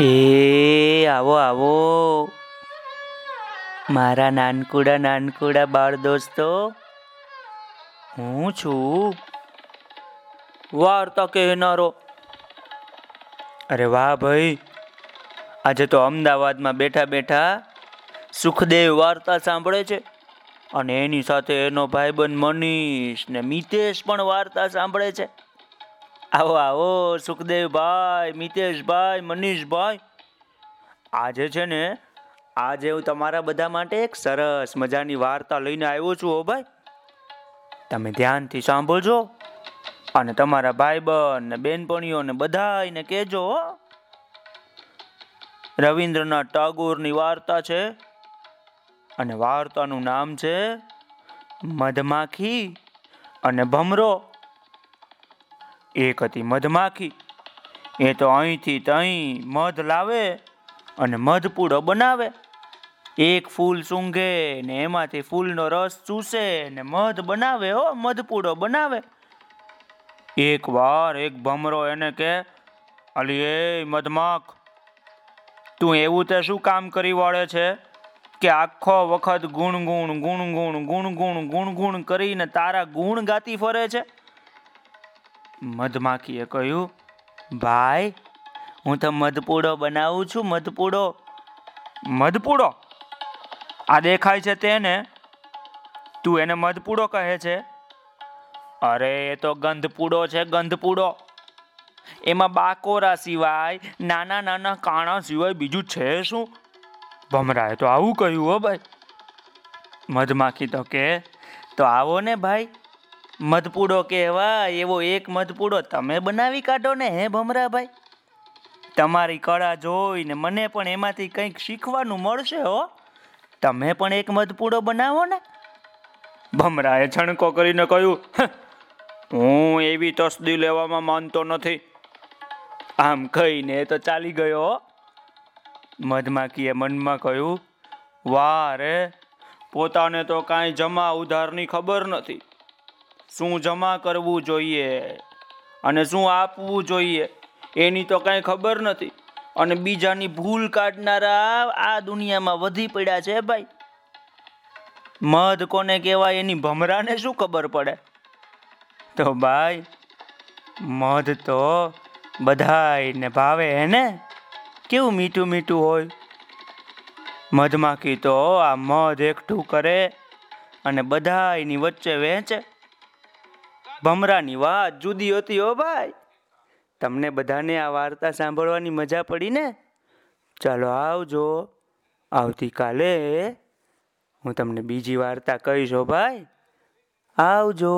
એ, આવો આવો. મારા નાનકુડા નાનકુડા બાળ દોસ્તો, હું છું. વાર્તા કહેનારો. અરે વાહ ભાઈ. આજે તો અમદાવાદમાં બેઠા બેઠા સુખદેવ વાર્તા સાંભળે છે. અને એની સાથે એનો ભાઈબંધ મનીષ ને મિતેશ પણ વાર્તા સાંભળે છે. આવો આવો, સુખદેવભાઈ, મિતેશભાઈ, મનીષભાઈ. આજે છે ને, આજે હું તમારા બધા માટે એક સરસ મજાની વાર્તા લઈને આવ્યો છું, હો ભાઈ. તમે ધ્યાનથી સાંભળજો અને તમારા ભાઈબંધ ને બેનપણીઓને બધાને કહેજો રવિન્દ્રનાથ ટાગોરની વાર્તા છે અને વાર્તાનું નામ છે મધમાખી અને ભમરો. એક હતી મધમાખી. એ તો અહીંથી તહીં મધ લાવે અને મધપૂડો બનાવે. એક ફૂલ સૂંઘે ને એમાંથી ફૂલનો રસ ચૂસે ને મધ બનાવે હો મધપૂડો બનાવે. એક વાર એક ભમરો એને કે, અલી, એ મધમાખ, તું એવું તે શું કામ કરી વળે છે કે આખો વખત ગુણગુણ ગુણગુણ ગુણગુણ ગુણગુણ કરીને તારા ગુણ ગાતી ફરે છે? મધમાખીએ કહ્યું, ભાઈ, હું તો મધપૂડો બનાવું છું, મધપૂડો. મધપૂડો? આ દેખાય છે તેને? તું એને મધપૂડો કહે છે? અરે, એ તો ગંધપૂડો છે, ગંધપૂડો. એમાં બાકોરા સિવાય, નાના નાના કાણા સિવાય બીજું છે શું? ભમરાએ તો આવું કહ્યું હો, ભાઈ. મધમાખી તો કે, તો આવો ને, ભાઈ. મધપૂડો કહેવાય, એવો એક મધપૂડો તમે બનાવી કાઢો ને, હે ભમરાભાઈ? તમારી કળા જોઈને મને પણ એમાંથી કંઈક શીખવાનું મળશે, હો. તમે પણ એક મધપૂડો બનાવો ને. ભમરાએ છણકો કરીને કહ્યું, હું એવી તસદી લેવામાં માનતો નથી. આમ કહીને તો ચાલી ગયો. મધમાખીએ મનમાં કહ્યું, વાહ રે, પોતાને તો કાંઈ જમા ઉધારની ખબર નથી. શું જમા કરવું જોઈએ અને શું આપવું જોઈએ, એની તો કાંઈ ખબર નથી. અને બીજાની ભૂલ કાઢનારા આ દુનિયામાં વધી પડ્યા છે ભાઈ. મધ કોને કહેવાય, એની ભમરાને શું ખબર પડે? તો ભાઈ, મધ તો બધાયને ભાવે હે કેવું મીઠું મીઠું હોય? મધમાખી તો આ મધ એકઠું કરે અને બધાની વચ્ચે વહેંચે ભમરાની વાત જુદી હતી હો ભાઈ. તમને બધાને આ વાર્તા સાંભળવાની મજા પડી ને? ચાલો આવજો. આવતીકાલે હું તમને બીજી વાર્તા કહીશ હો ભાઈ. આવજો.